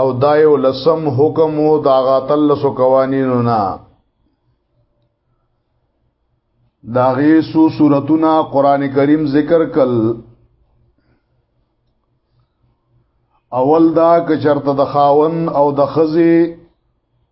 او دا یو لسم حکم او دا غاتلسو قوانینو نه دا غي سو سورتونه قران کریم ذکر کل اول دا که چرته د خاون او د خزي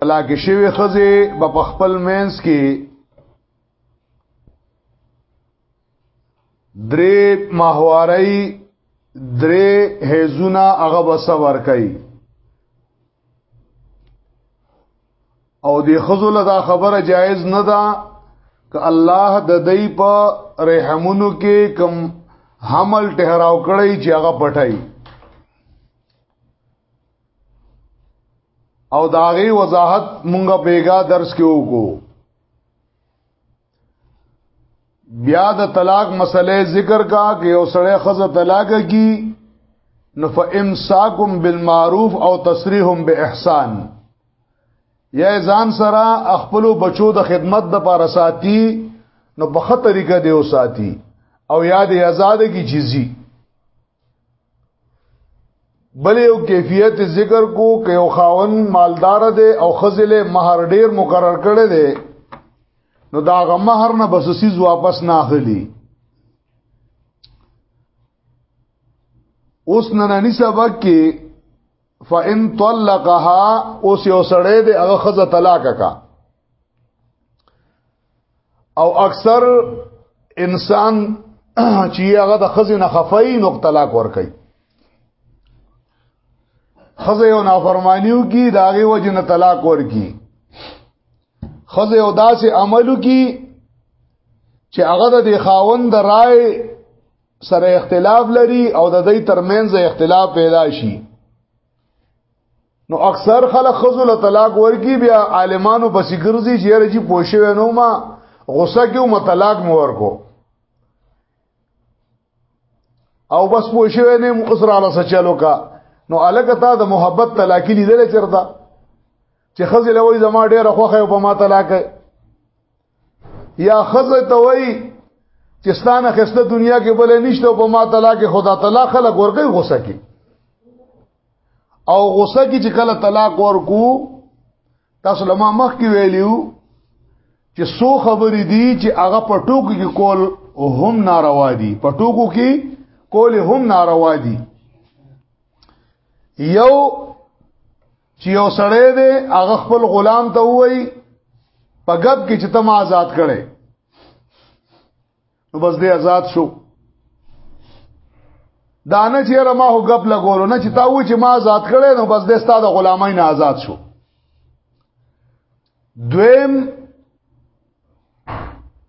طلاق شوی خزه په خپل مینس کې درې ماهواري درې هزونه هغه بسور کوي او د خزل دا خبره جایز نه ده ک الله د دې په رحمونو کې کم حمل ټهراو کړی چې هغه پټای او داغي وضاحت مونږه بیګا درس کې وکړو بیا د طلاق مسئله ذکر کا کې یو سړی خزه طلاق کی نو فامساکم بالمعروف او تسریحهم باحسان یا ځان سره خپل بچو د خدمت د پاره ساتي نو په خطرې کې دی او ساتي او یاد آزاد کی چیزي بل یو کیفیت ذکر کو که یو خاون مالدار دی او خزل مہر ډیر مقرر کړی دی نو دا غ مہر نه بس سیز واپس نه اخلي اوس نننی سبق کې فإن طلقها اوس یو سړی دی هغه خزه طلاق کا او اکثر انسان چې هغه د خزینه خفای نو طلاق ور کوي خزه یو نافرمانیو کی داغه وجه نه طلاق ور کی خزه یو داسې عملو کی چې هغه د خاوند د رائے سره اختلاف لري او د دې ترمنځ اختلاف پیدا شي نو اکثر خلک خزو له طلاق ورکی بیا عالمانو پسې ګرځي چې رجی پوښوي نو ما غوسه کیو مطلق مو ورکو او بس پوښوي نه اوس را لاسه چلو کا نو الګه تا د محبت طلاقی لیدل چرته چې خزل وای زما ډیره خوخه په ما طلاق یا خزه ته وای چې ستانه خسته دنیا کې بلې نشته په ما طلاق خدا تعالی خلک ورګي غوسه کی او غصه کې چې کله طلاق ورکو تاسو لمه مخ کې ویلیو چې سو خبرې دي چې هغه په ټوکو کې کول هم ناروا دي په ټوکو کې کول هم ناروا دي یو چې یو سړی دی هغه خپل غلام ته وایي په غب کې چې تم آزاد کړي نو بس دې آزاد شو دا نه چې را ما هو غپ لګولو نه چې تا و چې ما آزاد کړې نو بس دې ستاسو غلامای نه آزاد شو دویم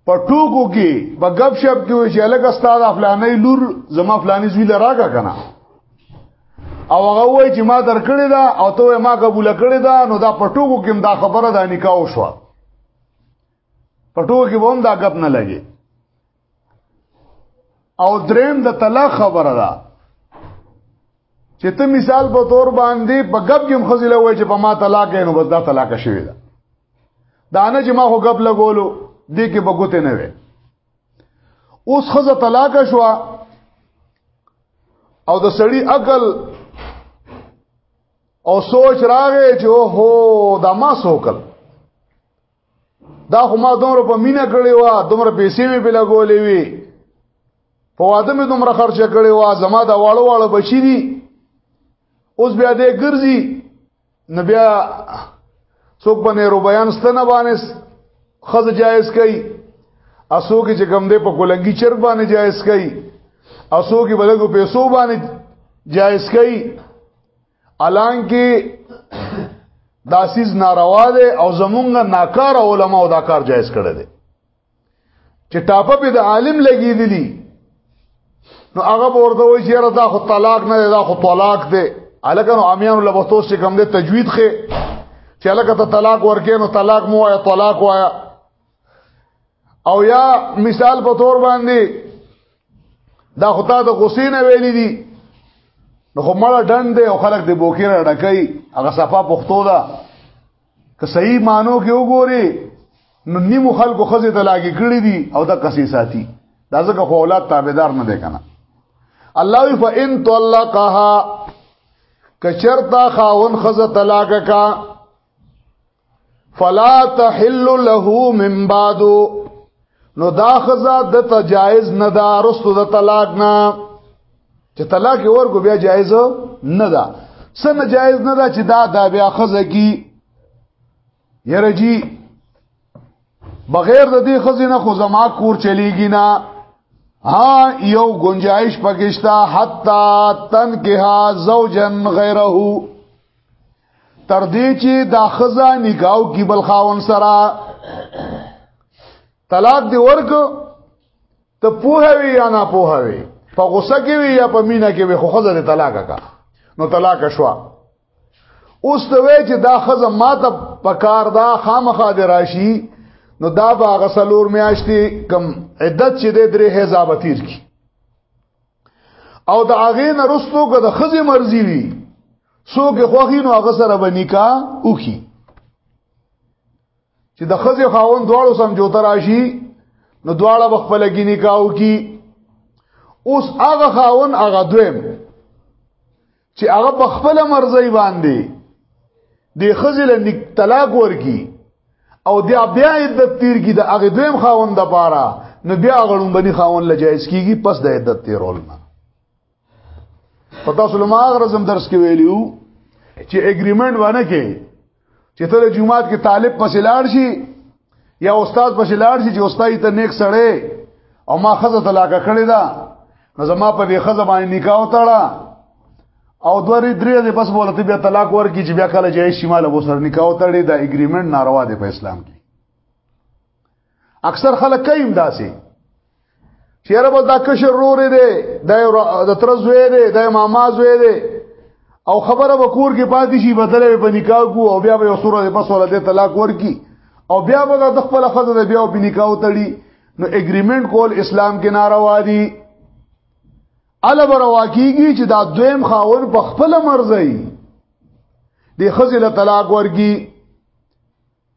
په ټوکو کې په غب شپ کې وي چې الګ استاد افلانې لور زما افلانې زوی لراګه کنه او هغه وای چې ما درکړې دا او ته ما قبول کړې دا نو دا په ټوکو کې دا خبره د نکاح شو پټو کې ووم دا غپ نه لګي او دریم د طلاق خبره ده چې ته مثال په تور باندې په غب کې مخزله وای چې په ما طلاق نو بس دا طلاق شوی ده دا نه چې ما خو غب لګولو دې کې بغوته نه وي اوس خزه طلاق شو او د سړی عقل او سوچ راغې چې هو دا ما سوکل دا خو ما دومره په مینه کړی و دومره پیسې مې په لګولې وي په واده مې دومره خرچ کړی و زما دا واړو واړو بچی دي اوس بیا دې ګرځي نو بیا څوک باندې روبیان ستنه باندې خز جایز کوي اسو کې چې کم دې په کولنګي چرګ باندې جایز کوي اسو کې بلګو پیسو باندې جایز کوي الان کې دا سیز ناروا دی او زمونږ ناکار علما او دا کار جایز کړی دی چې ټاپه په د عالم لګیدلی نو هغه ورته وایي چې را دا خو طلاق نه دی دا خو طلاق دی الکه نو امیان له وختو څخه کوم دی تجوید خې چې الکه ته طلاق ورکې نو طلاق مو وایا طلاق وایا او یا مثال په تور باندې دا خطا د غصې نه ویل دي نو خو مړه ډند او خلک د بوکې را ډکې هغه صفه پښتو ده که صحیح مانو کې وګوري نو نیمو خلکو خزه ته لاګي کړی دي او دا قصې ساتي دا ځکه خو اولاد تابعدار نه دی کنه الله وی فإن طلقها کچرتا خاون خزه طلاق کا فلا تحل له من بعد نو دا خزا د تجایز نه دا رستو د طلاق نه چې طلاق ورکو بیا جایز نه ده سن جایز نه ده چې دا دا بیا خزه کی یره جی بغیر د دې خزې نه خو زما کور چلیږي نه ها یو گنجائش پکشتا حتا تن کې ها زوجن غیره تر دې چې دا خزا نکاو کی بل خاون سره طلاق دی ورک ته پوهوي یا نه پوهوي په غوسه کې وي یا په مینا کې وي خو خزه دې طلاق کا نو طلاق شوا اوس ته وی چې دا خزه ماته پکار دا خامخا دی راشي نو دا باغ سلور میاشتې کم عدت چې دې درې حزاب تیر کی او د هغه نه رسلو که د خزي مرزي وي څوک خوخي نو هغه سره به نکاح وکي چې د خزي خاون دواړو سم جوته راشي نو دواړه به خپل کې نکاح وکي اوس هغه خاون هغه دویم چې هغه په خپل مرزي باندې د خزل نک طلاق ورکی او بیا بیا عدت تیر کی د هغه دویم خاوند د پاره نو بیا غړون بني خاوند لجایز کیږي پس د عدت تیرول نه پتا سلماغ رزم درس کې ویلیو چې اګریمنت ونه کې چې ته د جمعات کې طالب پسې لاړ شي یا استاد پسې لاړ شي چې استاد ته نیک سړی او ما خزه طلاق کړی دا نو زما په دې خزه باندې نکاح وتاړه او دوری درې دې پس بوله ته بیا طلاق ورکی چې بیا کله جای شمال وو سره نکاح وتړي دا اګریمنت ناروا دی په اسلام کې اکثر خلک کایم داسي چیرې به دا کشر رورې دی د تر زوی دی د ماما زوی دی او خبره به کور کې پاتې شي بدلې په نکاح کو او بیا به سوره د پس ولده طلاق ورکی او بیا به د خپل خزه بیا په نکاح تړي نو اګریمنت کول اسلام کې ناروا دي الا بروا کیږي چې دا دویم خاون په خپل مرزي دی خزله طلاق ورګي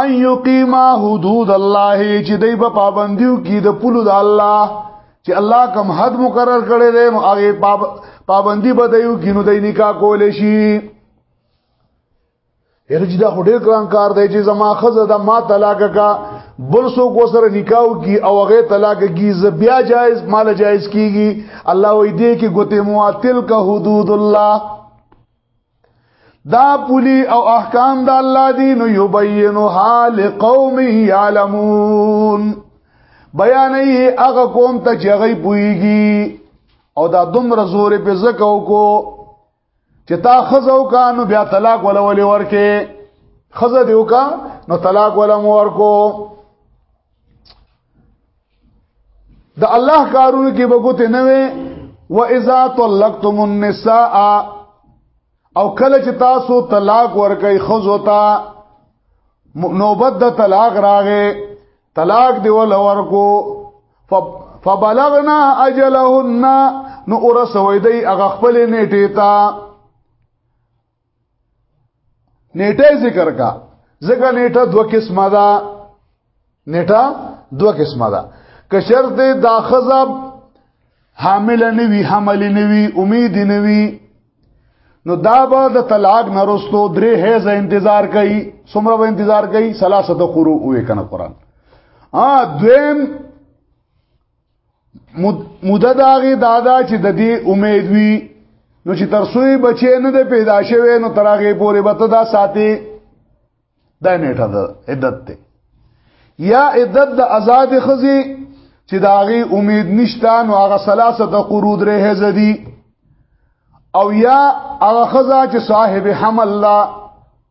ان یقیما حدود الله چې دای په پابندیو کې د پلو د الله چې الله کوم حد مقرر کړی دی نو هغه پابندی به دایو کې نو دای نکاح کول شي ارجی دا هډیر ګران کار دی چې زما خزه دا ما طلاق کا بل سو کو سره نکاح کی او هغه طلاق کی ز بیا جائز مال جائز کیږي الله وې دې کې ګوتې مو تل کا حدود الله دا پولی او احکام د الله دی نو یبینها لقوم یعلمون بیان یې هغه قوم ته چې هغه پويږي او دا دومره زور په زکو کو چې تا خزو کانو بیا طلاق ولا ولي ورکه خزه دیو کا نو طلاق ولا مور کو د الله کارونو کې بغوته نه وي و اذا طلقتم النساء او کله چې تاسو طلاق ورکړي خزو ته نوبت د طلاق راغې طلاق دی ول ورکو فبلغنا اجلهن نو ورسوي دی هغه خپل نیټه تا نیټه ذکر کا ځکه نیټه دوه قسمه ده نیټه دوه قسمه ده که شرط دا خزب حامل نه وی حمل نه وی امید نه وی نو دا به د طلاق نرستو درې هیزه انتظار کوي څومره به انتظار کوي ثلاثه قرو وې کنه قران ا دویم مدد هغه دادا چې د دې امید وي نو چې ترسوی بچي نه د پیدا شوی نو ترغه پورې بته دا ساتي دا نیټه ده عدت ته یا عدت د آزاد خزي چې داغي امید نشته نو هغه سلاسه د قرود رهه زدي او یا هغه خزا چې صاحب حمل لا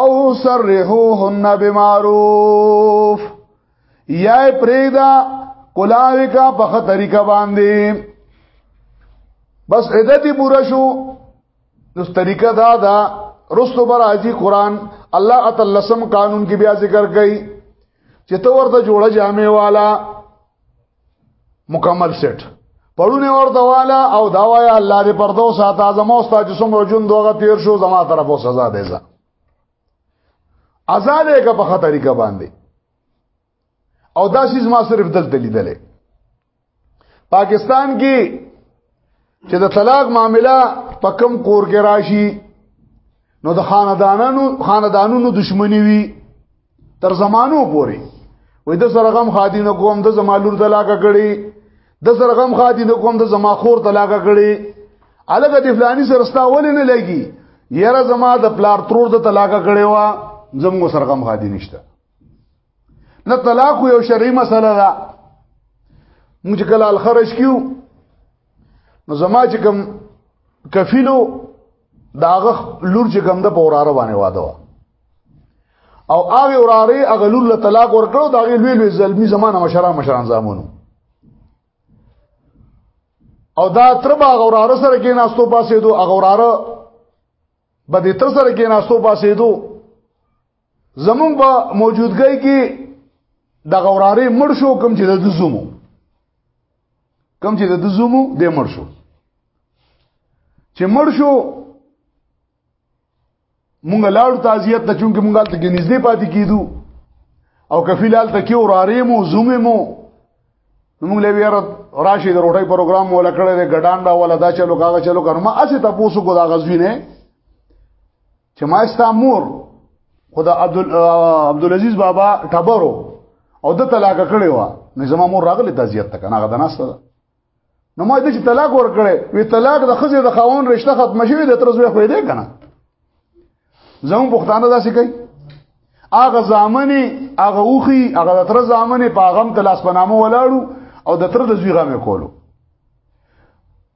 او سرحوهن بمعروف یا پریدا کلاوی کا په طریقه باندې بس عدت پورا شو نو طریقه دا دا رستو بر ازي قران الله اتلسم قانون کې بیا ذکر کړي چې تو ورته جوړه جامې والا مکمل سیټ پړونه ورته والا او دا وایا الله دې پردو ساته اعظم او استاد جسم رجون دوغه تیر شو زما طرف او سزا دی ځه آزاد یې کا په خطر طریقه باندې او دا شیز ما صرف دلته لیدلې پاکستان کې چې د طلاق معاملې په کم کور کې راشي نو د خاندانانو خاندانونو دشمنی وي تر زمانو پوري وې د سره غم خادینه کوم د زمالور طلاق کړي د سره غم خادینه کوم د زما خور طلاق کړي الګ د فلانی سره ستا ولې نه لګي یاره زما د پلار ترور د طلاق کړي وا زموږ سره غم خادي نشته نه طلاق یو شرعي مسله ده موږ کله الخرج کیو نو زما چې کوم کفیلو داغه لور چې کوم د پوراره باندې واده وا او هغه وراره هغه لور له طلاق ورکړو داغه لوی لوی زلمی زمانه مشران مشران زامونو او دا تر با غوراره سره کې ناستو پاسې دو غوراره به دې تر سره کې ناستو پاسې دو زمونږ په موجودګۍ کې د غورارې مړ شو کم چې د دزومو کم چې د دزومو د مړ شو چې مړ شو مونږ لاړو تعزیت ته چونکه مونږ ته کې نږدې پاتې کیدو او کفیلال ته کې ورارې مو زومې مو مونږ له ویره راشي د روټي پروګرام ولا کړې د ګډان دا ولا دا چلو کاغه چلو کړم اسه تاسو کو دا غزوینه چې ما ستا مور خدا عبد عبد العزيز بابا ټبرو او د طلاق کړي وا نو زما مور راغله د زیات تک نه غدا نسته نو ما دې چې طلاق ور کړې وی طلاق د خزې د خاون رشتہ ختم شوی د تر زوی خو دې کنه زمو پښتانه داسې کوي اغه زامنې اغه اوخي اغه د تر زامنې په غم د لاس پنامو ولاړو او د تر د زوی غمه کولو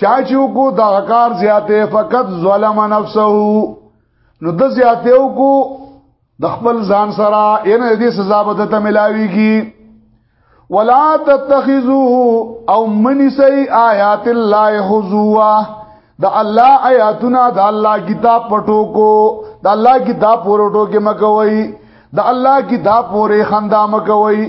چا چې کو دا کار زیاته فقط ظلم نفسه نو د زیاته کو د خپل ځان سره ان دې سزا به ته ملاويږي ولا تتخذوه او منسی آیات الله حزوا د الله آیاتنا د الله کتاب پټو کو د الله کتاب پورټو کې مکوي د الله کتاب پورې خندا مکوي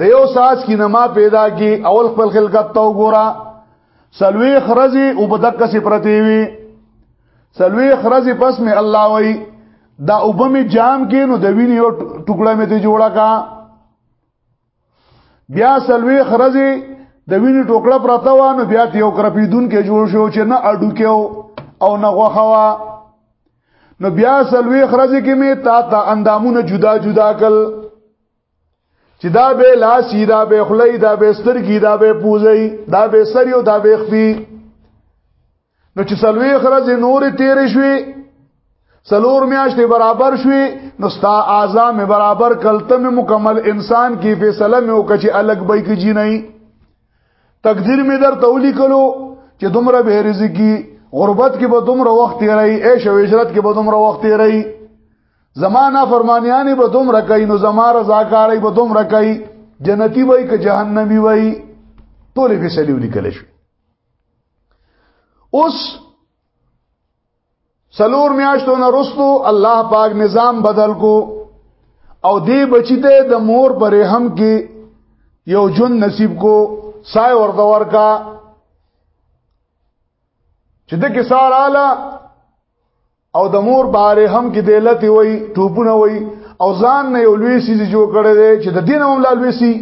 د یو ساز کی نما پیدا کی اول خپل خلقت تو ګورا سلوی خرزی او بدک سی پرتی وی سلوی خرزی پس می الله وی دا وبمی جام کې نو د ویني یو ټوکړه می ته جوړا کا بیا سلوی خرزی د ویني ټوکړه پرته و نو بیا یو کرپیدون کې جوړ شو چې نه اډو کې او نه غوخوا نو بیا سلوی خرزی کې می تا تا اندامونه جدا جدا کړ چې دا به لاسی دا به خلی دا به سترګي دا به پوزي دا به سریو دا به خفي نو چې سلوي خرج نور تیر شوي سلور میاشتې برابر شوي نو ستا اعضا مې برابر کلته مې مکمل انسان کې فیصله مې وکړه چې الګ بې کې جی نه تقدیر مې در تولی کلو چې دومره به رزقي غربت کې به دومره وخت رہی عيش او عشرت کې به دومره وخت رہی زما نه فرمانیانې به دوم رکای نو زما رضاکارای به دوم رکای جنتی وای که جهنمی وای ټول فیصله ولیکل شو اوس سلور میاشتو نه رستو الله پاک نظام بدل کو او دی بچی ته د مور پرې هم کې یو جون نصیب کو سای ورته ورکا چې د کې ساراله او د مور باره هم کې دلته وای ټوپونه وای او ځان نه یو لوی سیز جوړ کړی دی چې د دین هم لوی سی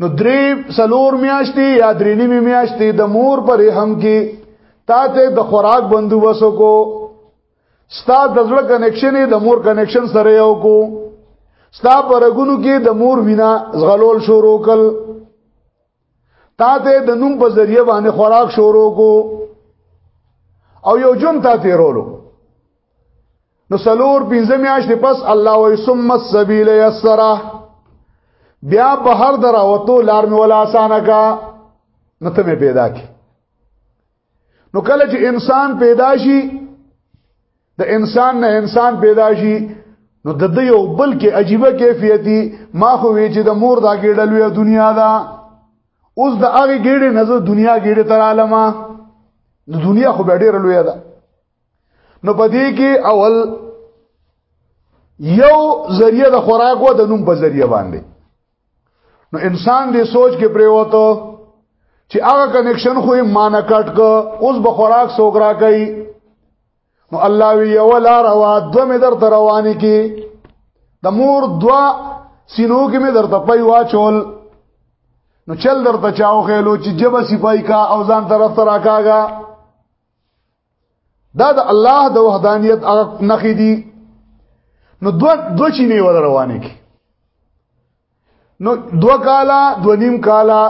نو درې سلور میاشتې یا درې نیمه میاشتې د مور پر هم کې تا ته د خوراک بندوبس کو ستا د زړه کنکشن د مور کنکشن سره یو کو ستا پرګونو کې د مور وینا زغلول شروع کړ تا ته د نوم په ذریعہ باندې خوراک شروع کو او یو جون تا تیرولو نو سلور پنځه میاشتې پس الله وې ثم السبيل يسره بیا بهر دراوتو لار می ولا اسانه کا نته می پیدا کی نو کله چې انسان پیدا شي د انسان نه انسان پیدا شي نو د دې یو بل کې عجیب کیفیتي ما خو وی چې د مور دا ګډل وی دنیا دا اوس د هغه ګډې نظر دنیا ګډې تر عالمه د دنیا خو به ډېر لوی ده نو پدې کې اول یو ذریعہ د خوراک و د نوم په ذریعہ باندې نو انسان دې سوچ کې پریوته چې هغه کنکشن خو یې مانه کټ کو اوس به خوراک سوګرا کوي نو الله وی یو لا روا دو مې در رواني کې د مور دوا سینو کې مې در ته پي واچول نو چل در ته چاو خېلو چې جبه سپای کا او ځان طرف تر راکاګا دا د الله د وحدانیت هغه نخې دي نو دو دو چینه ور روانه کی نو دو کالا دو نیم کالا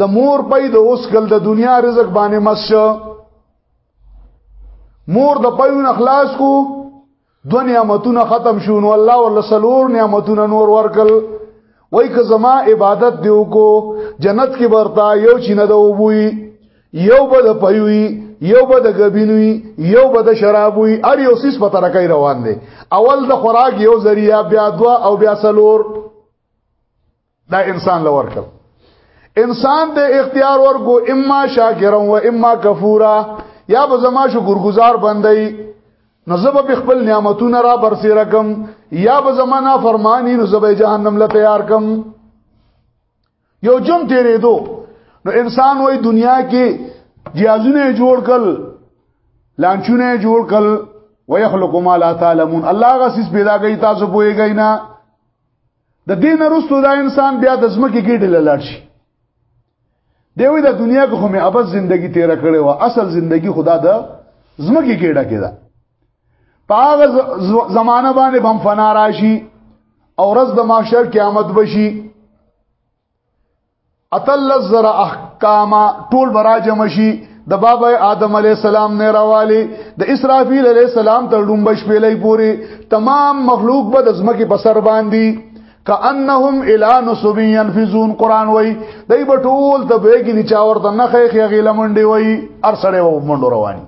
د مور پي د اوس کل د دنیا رزق باندې مسشه مور د پيون اخلاص کو دو نعمتونه ختم شو نو الله ول سلور نعمتونه نور ورکل وای که زما عبادت دیو کو جنت کې برتا یو چین د وبوي یو بد پيوي یو بد غبینوي یو بد شرابوي ار یو سیس په ترکای روان دي اول د خوراک یو ذریعہ بیا دوا او بیا سلور دا انسان لور کړ انسان ته اختیار ورکو اما شاکرا و اما کفورا یا به زما شکر گزار بندي نزب په خپل نعمتونه را برسي رقم یا به زما نه فرمانی نزب جهنم له تیار کم یو جون تیرې دو نو انسان وای دنیا کې جیازونه جوړ کړ لانچونه جوړ کړ ويخلق ما لا تعلمون الله غسیس پیدا کوي تاسو پوهیږئ نه د دین وروسته دا انسان بیا د زمکه کېټه لاړ شي دیوی د دنیا کې خو مې ابد زندگی تیر کړې و اصل زندگی خدا د زمکه کېټه کېده پاغه زمانہ باندې بم فنا راشي او رز د محشر قیامت بشي اتل زر احکام ټول براجم شي د بابا آدم علی السلام نه راوالي د اسرافیل علی السلام تر ډومب شپېلې پوري تمام مخلوق به د زمکه په سر باندې کانهم الی نصب ينفذون قران وای دای په ټول د بیګی دی چا ورته نه خې غیله منډي وای ارسړې و منډو رواني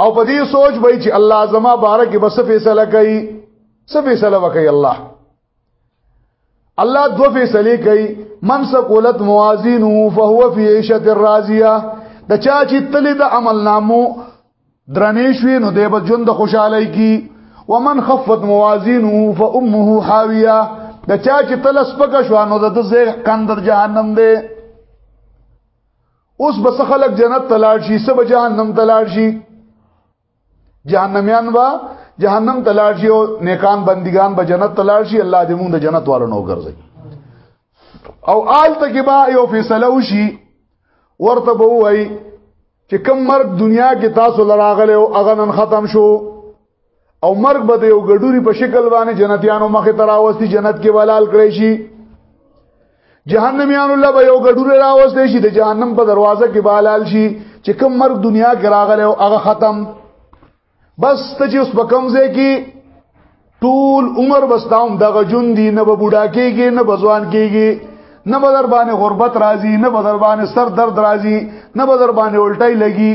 او په دې سوچ به چې الله زما بارک بس فیصله کوي څه فیصله وکړي الله الله دو فیصله کوي من سقولت موازینه فهو فی عیشه الراضیه د چا چې تل د عمل نامو درنې شوې نو د بجون د خوشحالي کی ومن خفت موازینه فامه حاویه د چا چې تل سپک شو نو د زه کندر جهنم دی اوس بس خلک جنت تلاړ شي سب جهنم تلاړ شي جهنميان با جهنم تلاشي او نیکان بندگان به جنت تلاشي الله دې موږ د جنت والو نو ګرځي او آل تکي با یو فیصله وشي ورته به وای چې کم مرګ دنیا کې تاسو لراغله او هغه نن ختم شو او مرګ به د یو ګډوري په شکل باندې جنتیانو مخې تراوستي جنت کې ولال کړی شي جهنميان الله به یو ګډور راوستي شي د جهنم په دروازه کې بالال شي چې کوم مرګ دنیا کې راغلی او هغه ختم بس ته چې اوس بکم زه کې ټول عمر بستاوم دغه جون دی نه به بوډا کېږي نه بزوان کېږي نه به در باندې غربت راځي نه به در باندې سر درد راځي نه به در باندې الټۍ لګي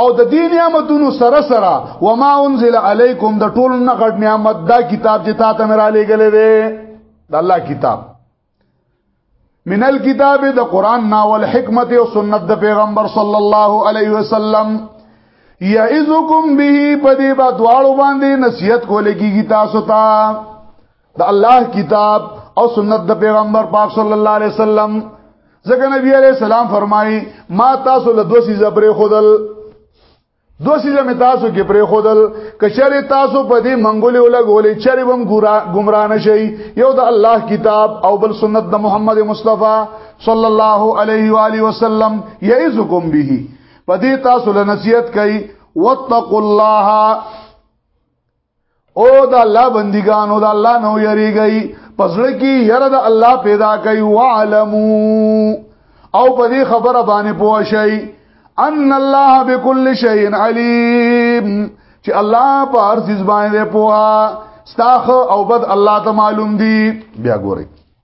او د دې نعمتونو سره سره وما انزل علیکم د ټول نه غټ نعمت دا کتاب چې تاسو مې را لېګلې دی د الله کتاب من الكتاب د قران نا ول حکمت او سنت د پیغمبر صلی الله علیه وسلم یعزکم به په دې با دواړو باندې نصیحت کولې کیږي تاسو ته د الله کتاب او سنت د پیغمبر پاک صلی الله علیه وسلم ځکه نبی علیہ السلام فرمایي ما تاسو له دوه سیزه پرې خودل دوه سیزه می تاسو کې پرې خودل کچره تاسو په دې منګولې ولګولې چرې بم ګمرا نه شي یو د الله کتاب او بل سنت د محمد مصطفی صلی الله علیه و علیه وسلم یعزکم به په دې تاسو له نصیحت کوي واتقوا الله او د الله بندګانو د الله نو یریږي پسړه کې یره د الله پیدا کوي وعلمو او په دې خبره باندې پوه شئ ان الله بكل شيء عليم چې الله په هر څه باندې پوها ستاخ او بد الله ته معلوم دي بیا ګورئ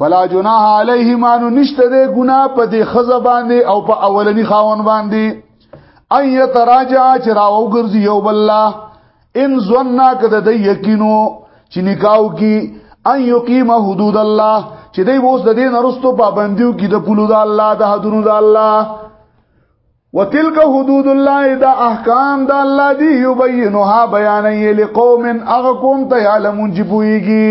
فلا جناح علیهما نو نشته د ګنا په دې خزه باندې او په اولنی خاون باندې ان یتراجع چې راو ګرځي یو بل ان ظننا کده د یقینو چې نکاو کی ان یقیم حدود الله چې دوی اوس د دې نرستو پابندیو کې د پلو د الله د حدودو د الله وتلک حدود الله دا احکام دا الله دی یبینها بیانې لقوم اغه قوم ته علمون جبویږي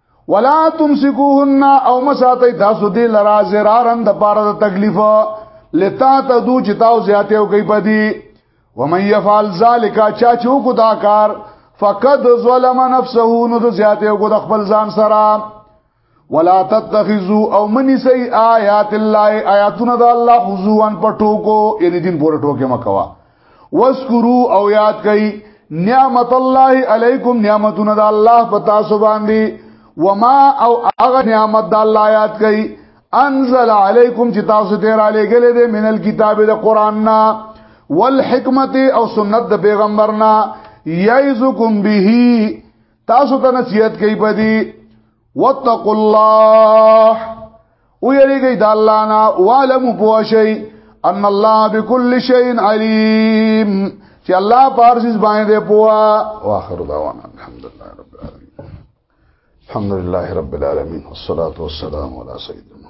ولا تمسكوهن او مساتي تاسو دې لرا زرارن د پاره د تکلیف لتا ته دو چې تاو زیاته او کوي پدی ومن يفعل ذلك چا چې کو دا کار فقد ظلم نفسه نو د زیاته او د خپل ځان سره ولا تتخذوا او منی سي آیات الله آیاتونه د الله خضوعن پټو کو یعنی دین پورټو کې مکوا واسکرو او یاد کئ نعمت الله علیکم نعمتونه د الله په تاسو باندې وما او هغه نعمت د الله یاد کئ انزل علیکم چې تاسو ته را لګلې دې من الكتاب د قران نا والحکمت او سنت د پیغمبرنا یعزکم به تاسو ته نصیحت کوي پدی واتقوا الله او یریږي د الله نه والم پوښي ان الله بكل شيء عليم چې الله پارسیز باندې پوها واخر دعوانا الحمدلله رب العالمین الحمدلله رب العالمین والصلاه والسلام على سيدنا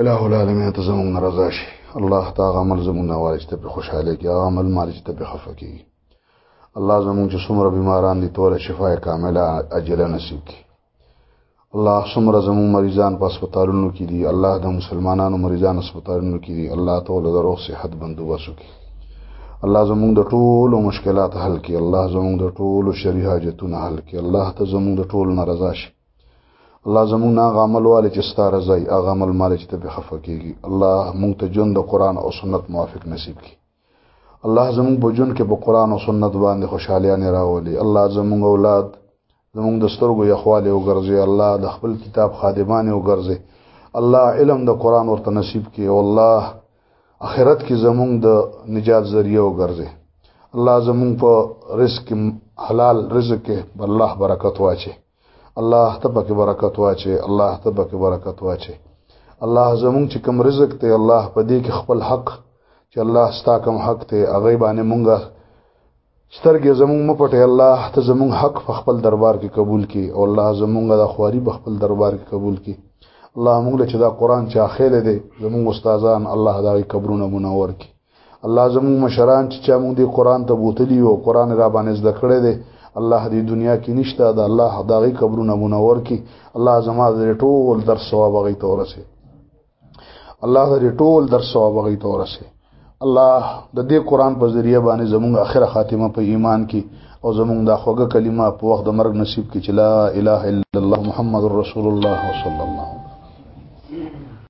الہ العالمین ته زمونږ نه رضا شي الله تعالی عمل زمونږ نه وارث ته په خوشاله کې هغه عمل مارج ته په خفه کې الله زمونږ چې څومره بیماران دي ټول شفای کامله اجله نصیب کړي الله څومره زمونږ مریضان په هسپتالونو کې دي الله د مسلمانانو مریضان هسپتالونو کې دي الله ته له روغ صحت بندوبست وکړي الله زمونږ د ټولو مشکلات حل کړي الله زمونږ د ټولو شری حاجتونه حل کړي الله ته زمونږ د ټولو ناراضه شي الله زموږ نه غامل والي چې ستاره ځای هغه عمل مال چې ته به خفه کیږي الله موږ ته ژوند د قران او سنت موافق نصیب کړي الله زموږ په ژوند کې په قران او سنت باندې خوشحالي نه راولي الله زموږ اولاد زموږ د سترګو یخواله او ګرځي الله د خپل کتاب خادمان او ګرځي الله علم د قران ورته نصیب کړي او الله اخرت کې زموږ د نجات ذریعہ او ګرځي الله زموږ په رزق حلال رزق کې الله برکت واچي الله ته پکې برکت واچي الله ته پکې برکت واچي الله زمونږ چې کوم رزق ته الله په دې کې خپل حق چې الله ستا کوم حق ته هغه باندې مونږه سترګې زمونږ مپټه الله ته زمونږ حق په خپل دربار کې قبول کړي او الله زمونږ د خواري په خپل دربار کې قبول کړي الله مونږ له چې دا قران چې اخیله دي زمونږ استادان الله دا قبرونه منور کړي الله زموږ مشران چې چا موږ دې قران ته بوتلی او قران را باندې زده کړی دی الله دې دنیا کې نشته دا الله داغي قبرونه منور کی الله زما دې ټول در ثواب غي تورسه الله دې ټول در ثواب غي تورسه الله د دې قران په ذریعہ باندې زموږ اخره خاتمه په ایمان کې او زموږ د خوږه کلمه په وخت د مرګ نصیب کې چې لا اله الا الله محمد رسول الله صلی الله علیه